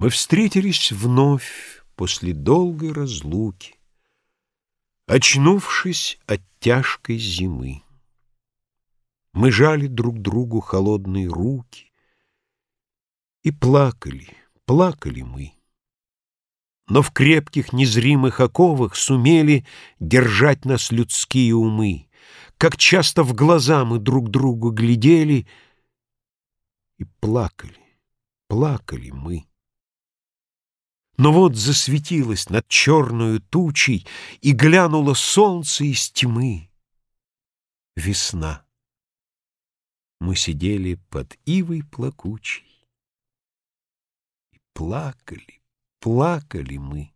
Мы встретились вновь после долгой разлуки, Очнувшись от тяжкой зимы. Мы жали друг другу холодные руки И плакали, плакали мы. Но в крепких незримых оковах Сумели держать нас людские умы, Как часто в глаза мы друг другу глядели И плакали, плакали мы. Но вот засветилось над черную тучей И глянуло солнце из тьмы. Весна. Мы сидели под ивой плакучей. И плакали, плакали мы.